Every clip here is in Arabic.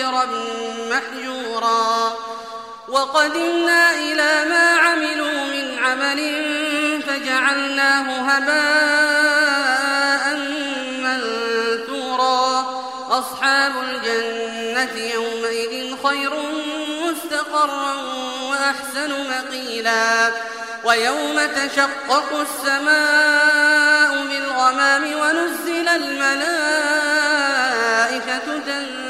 حجرا محجورا. وقدمنا إلى ما عملوا من عمل فجعلناه هباء منثورا. أصحاب الجنة يومئذ خير مستقرا وأحسن مقيلا. ويوم تشقق السماء بالغمام ونزل الملائكة تنزيلا.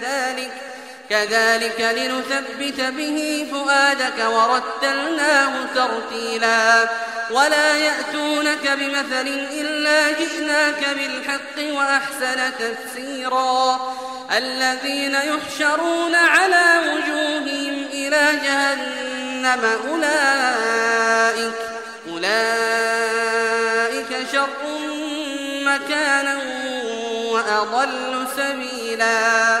كذلك كذلك لنثبت به فؤادك ورتلناه ترتيلا ولا يأتونك بمثل إلا جئناك بالحق وأحسن تفسيرا الذين يحشرون على وجوههم إلى جهنم أولئك أولئك شر مكانا وأضل سبيلا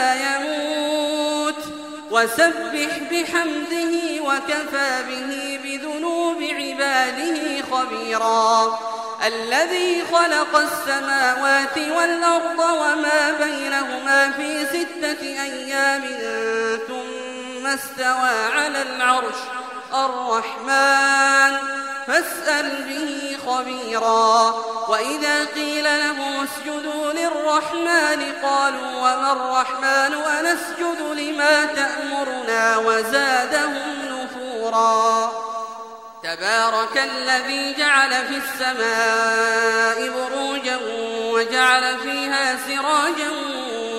وسبح بحمده وكفى به بذنوب عباده خبيرا. الذي خلق السماوات والأرض وما بينهما في ستة أيام ثم استوى على العرش الرحمن. فاسأل به خبيرا. وإذا قيل له اسجدوا للرحمن قالوا وما الرحمن ونسجد لما تأمرنا وزادهم نفورا. تبارك الذي جعل في السماء بروجا وجعل فيها سراجا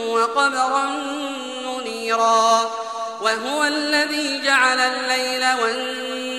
وقمرا منيرا. وهو الذي جعل الليل والنهار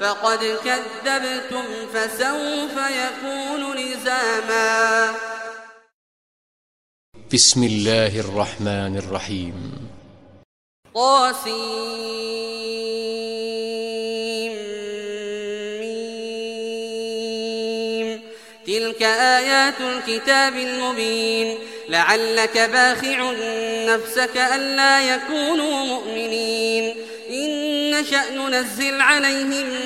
فقد كذبتم فسوف يكون لزاما. بسم الله الرحمن الرحيم. طاسيم. تلك آيات الكتاب المبين. لعلك باخع نفسك ألا يكونوا مؤمنين. إن نشأ ننزل عليهم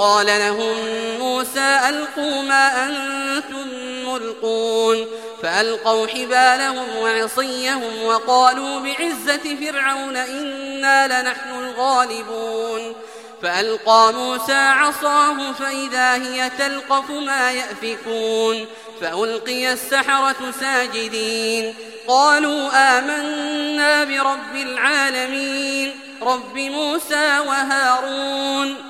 قال لهم موسى ألقوا ما أنتم ملقون فألقوا حبالهم وعصيهم وقالوا بعزة فرعون إنا لنحن الغالبون فألقى موسى عصاه فإذا هي تلقف ما يأفكون فألقي السحرة ساجدين قالوا آمنا برب العالمين رب موسى وهارون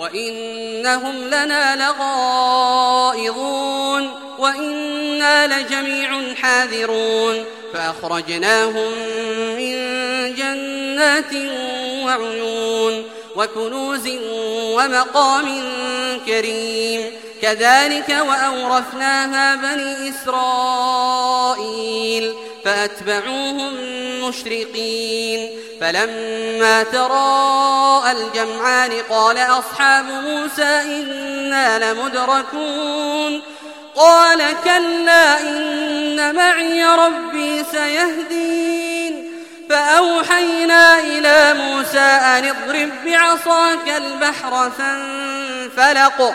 وإنهم لنا لغائظون وإنا لجميع حاذرون فأخرجناهم من جنات وعيون وكنوز ومقام كريم كذلك وأورثناها بني إسرائيل فأتبعوهم مشرقين فلما تراءى الجمعان قال أصحاب موسى إنا لمدركون قال كلا إن معي ربي سيهدين فأوحينا إلى موسى أن اضرب بعصاك البحر فانفلق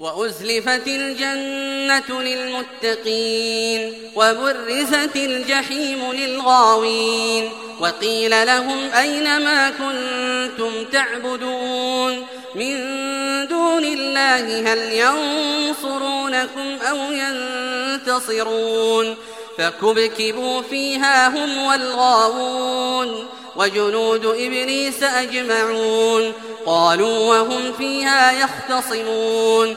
وأزلفت الجنة للمتقين وبرزت الجحيم للغاوين وقيل لهم أين ما كنتم تعبدون من دون الله هل ينصرونكم أو ينتصرون فكبكبوا فيها هم والغاوون وجنود إبليس أجمعون قالوا وهم فيها يختصمون